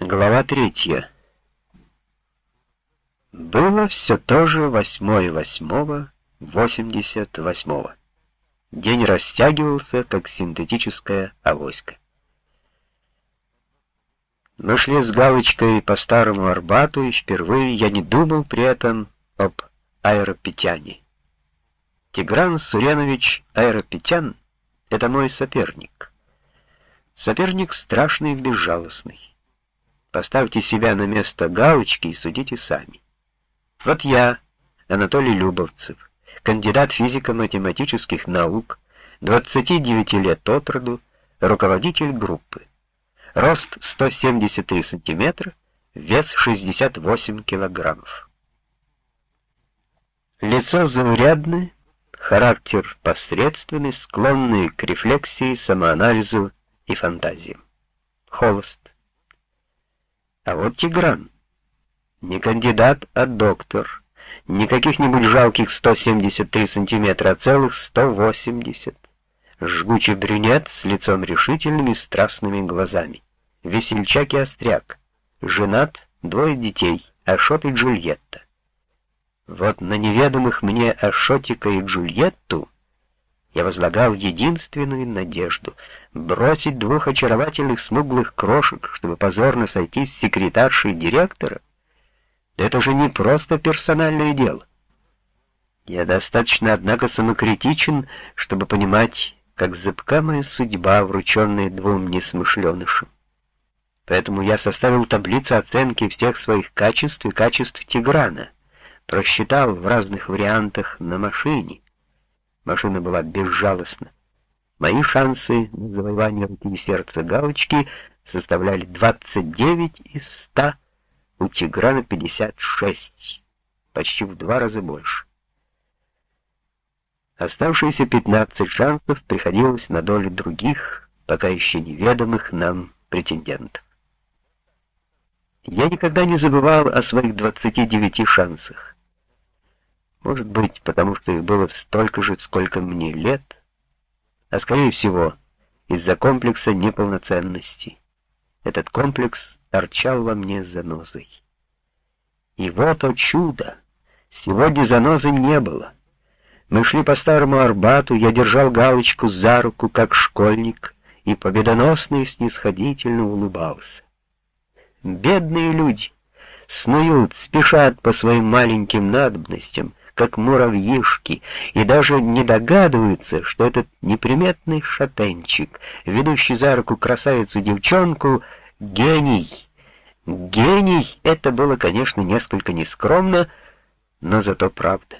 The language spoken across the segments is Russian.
Глава третья. Было все то же восьмое восьмого восемьдесят восьмого. День растягивался, как синтетическая авоська. Мы шли с галочкой по старому Арбату, и впервые я не думал при этом об Аэропетяне. Тигран Суренович Аэропетян — это мой соперник. Соперник страшный и безжалостный. Поставьте себя на место галочки и судите сами. Вот я, Анатолий Любовцев, кандидат физико-математических наук, 29 лет от роду, руководитель группы. Рост 173 сантиметра, вес 68 килограммов. Лицо заурядное, характер посредственный, склонный к рефлексии, самоанализу и фантазиям. Холост. А вот Тигран. Не кандидат, а доктор. Не каких-нибудь жалких 173 сантиметра, а целых 180. Жгучий брюнет с лицом решительными страстными глазами. Весельчак и остряк. Женат, двое детей, Ашот и Джульетта. Вот на неведомых мне Ашотика и Джульетту я возлагал единственную надежду — бросить двух очаровательных смуглых крошек, чтобы позорно сойти с секретаршей директора. Это же не просто персональное дело. Я достаточно, однако, самокритичен, чтобы понимать, как зыбка моя судьба, врученная двум несмышленышам. Поэтому я составил таблицу оценки всех своих качеств и качеств Тиграна, просчитал в разных вариантах на машине, Машина была безжалостна. Мои шансы на завоевание руки и сердца галочки составляли 29 из 100, у Тиграна 56, почти в два раза больше. Оставшиеся 15 шансов приходилось на долю других, пока еще неведомых нам претендентов. Я никогда не забывал о своих 29 шансах. Может быть, потому что их было столько же, сколько мне лет, а скорее всего, из-за комплекса неполноценности. Этот комплекс торчал во мне занозой. И вот, о чудо! Сегодня занозы не было. Мы шли по старому Арбату, я держал галочку за руку, как школьник, и победоносно и снисходительно улыбался. Бедные люди снуют, спешат по своим маленьким надобностям, как муравьишки, и даже не догадываются, что этот неприметный шатенчик, ведущий за руку красавицу-девчонку, гений. Гений — это было, конечно, несколько нескромно, но зато правда.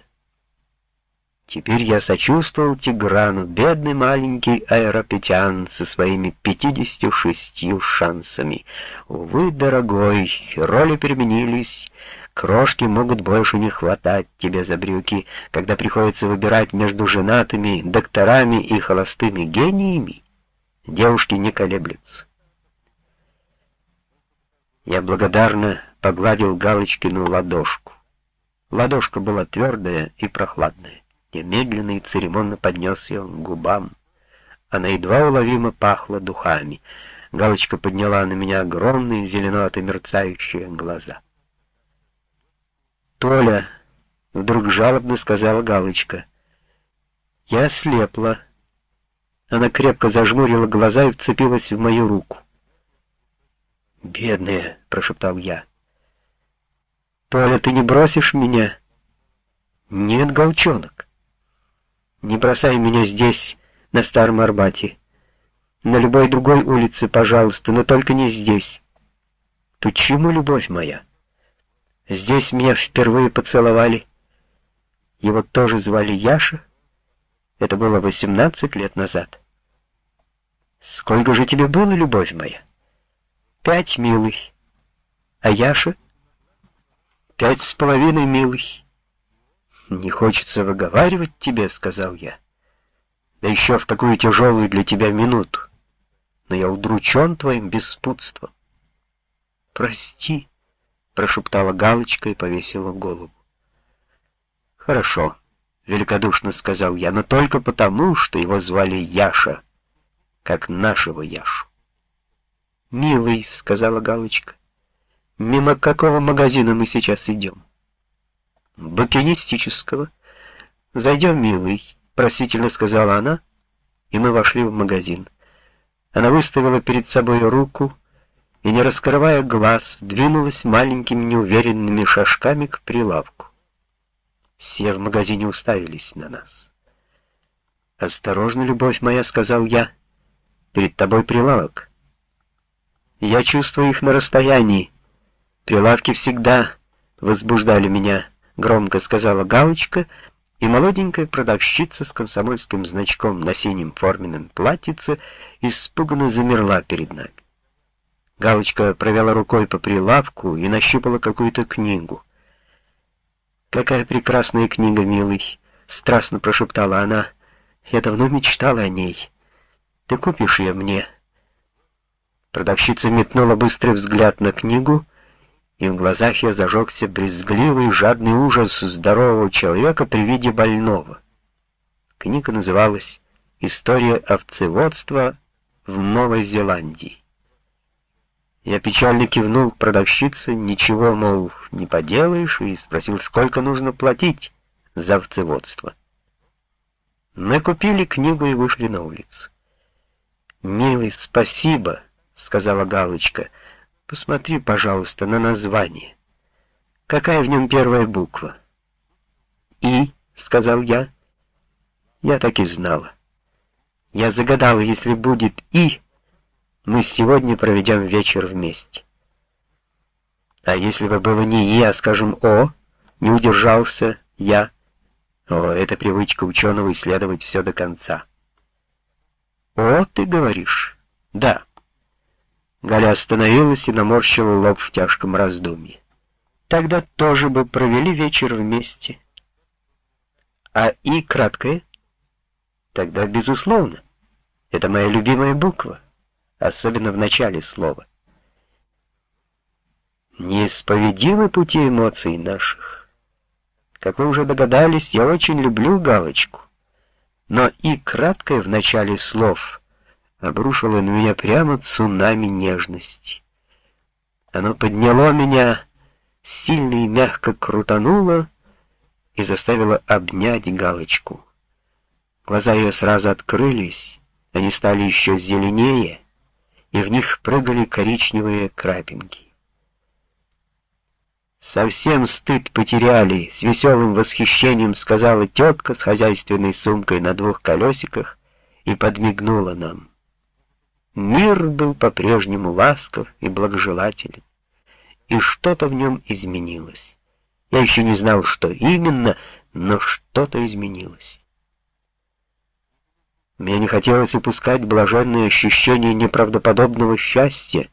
Теперь я сочувствовал Тиграну, бедный маленький аэропетян со своими 56 шансами. Увы, дорогой, роли переменились, Крошки могут больше не хватать тебе за брюки, когда приходится выбирать между женатыми, докторами и холостыми гениями. Девушки не колеблются. Я благодарно погладил Галочкину ладошку. Ладошка была твердая и прохладная. Я медленно и церемонно поднес ее к губам. Она едва уловимо пахла духами. Галочка подняла на меня огромные зеленовато-мерцающие глаза. «Толя!» — вдруг жалобно сказала Галочка. Я ослепла. Она крепко зажмурила глаза и вцепилась в мою руку. «Бедная!» — прошептал я. «Толя, ты не бросишь меня?» «Нет, Голчонок. Не бросай меня здесь, на Старом Арбате. На любой другой улице, пожалуйста, но только не здесь. Почему, любовь моя?» Здесь меня впервые поцеловали. Его тоже звали Яша. Это было 18 лет назад. Сколько же тебе было, любовь моя? Пять, милый. А Яша? Пять с половиной, милый. Не хочется выговаривать тебе, сказал я. Да еще в такую тяжелую для тебя минуту. Но я удручен твоим беспутством. Прости прошептала Галочка и повесила голову. «Хорошо», — великодушно сказал я, — «но только потому, что его звали Яша, как нашего Яшу». «Милый», — сказала Галочка, Мимо какого магазина мы сейчас идем? Букинистического. Зайдем, милый, просительно сказала она, и мы вошли в магазин. Она выставила перед собой руку и, не раскрывая глаз, двинулась маленькими неуверенными шажками к прилавку. Все в магазине уставились на нас. «Осторожно, любовь моя», — сказал я, — «перед тобой прилавок». Я чувствую их на расстоянии. Прилавки всегда возбуждали меня, громко сказала Галочка, и молоденькая продавщица с комсомольским значком на синем форменном платьице испуганно замерла перед нами. Галочка провела рукой по прилавку и нащупала какую-то книгу. «Какая прекрасная книга, милый!» — страстно прошептала она. «Я давно мечтала о ней. Ты купишь ее мне?» Продавщица метнула быстрый взгляд на книгу, и в глазах ее зажегся брезгливый жадный ужас здорового человека при виде больного. Книга называлась «История овцеводства в Новой Зеландии». Я печально кивнул продавщице, ничего, мол, не поделаешь, и спросил, сколько нужно платить за овцеводство. Мы купили книгу и вышли на улицу. «Милый, спасибо», — сказала Галочка. «Посмотри, пожалуйста, на название. Какая в нем первая буква?» «И», — сказал я. Я так и знала. Я загадала, если будет «и», мы сегодня проведем вечер вместе. А если бы было не «и», а, скажем, «о», не удержался я. О, это привычка ученого исследовать все до конца. «О, ты говоришь?» «Да». Галя остановилась и наморщила лоб в тяжком раздумье. «Тогда тоже бы провели вечер вместе». «А «и» краткое?» «Тогда, безусловно. Это моя любимая буква» особенно в начале слова. Неисповедимы пути эмоций наших. Как вы уже догадались, я очень люблю галочку, но и краткое в начале слов обрушило на меня прямо цунами нежности. Оно подняло меня, сильно и мягко крутануло и заставило обнять галочку. Глаза ее сразу открылись, они стали еще зеленее, и в них прыгали коричневые крапинки. «Совсем стыд потеряли», — с веселым восхищением сказала тетка с хозяйственной сумкой на двух колесиках и подмигнула нам. Мир был по-прежнему ласков и благожелателен, и что-то в нем изменилось. Я еще не знал, что именно, но что-то изменилось. Мне не хотелось упускать блаженное ощущение неправдоподобного счастья,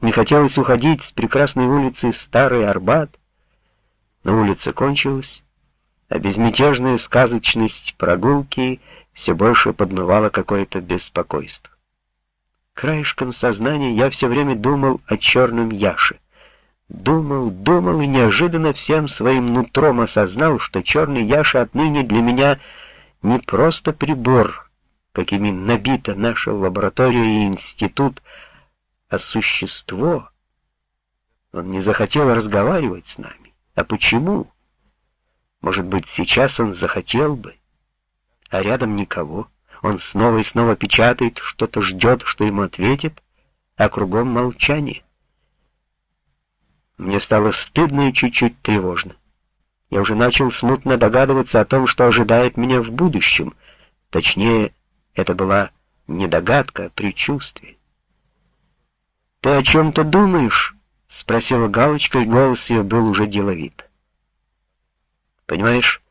не хотелось уходить с прекрасной улицы Старый Арбат. Но улица кончилась, а безмятежная сказочность прогулки все больше подмывала какое-то беспокойство. Краешком сознания я все время думал о черном Яше. Думал, думал и неожиданно всем своим нутром осознал, что черный Яша отныне для меня не просто прибор — какими набита наша лаборатория и институт, а существо. Он не захотел разговаривать с нами. А почему? Может быть, сейчас он захотел бы, а рядом никого. Он снова и снова печатает, что-то ждет, что ему ответит, а кругом молчание. Мне стало стыдно и чуть-чуть тревожно. Я уже начал смутно догадываться о том, что ожидает меня в будущем, точнее, это была не догадка, а предчувствие. «Ты о чем-то думаешь?» — спросила Галочка, и голос ее был уже деловит. «Понимаешь,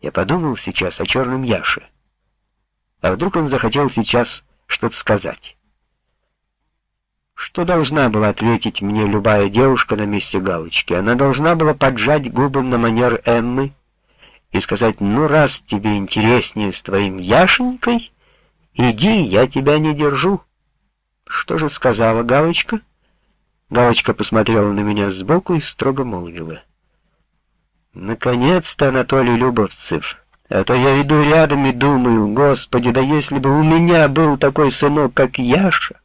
я подумал сейчас о черном Яше. А вдруг он захотел сейчас что-то сказать?» Что должна была ответить мне любая девушка на месте Галочки? Она должна была поджать губы на манер Эммы, и сказать, ну, раз тебе интереснее с твоим Яшенькой, иди, я тебя не держу. Что же сказала Галочка? Галочка посмотрела на меня сбоку и строго молвила. Наконец-то, Анатолий Любовцев, а то я иду рядом и думаю, господи, да если бы у меня был такой сынок, как Яша,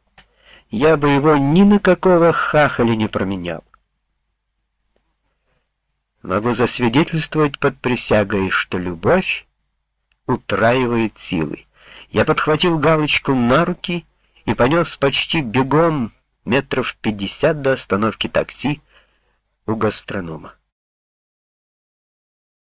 я бы его ни на какого хахаля не променял. Могу засвидетельствовать под присягой, что любовь утраивает силы. Я подхватил галочку на руки и понес почти бегом метров пятьдесят до остановки такси у гастронома.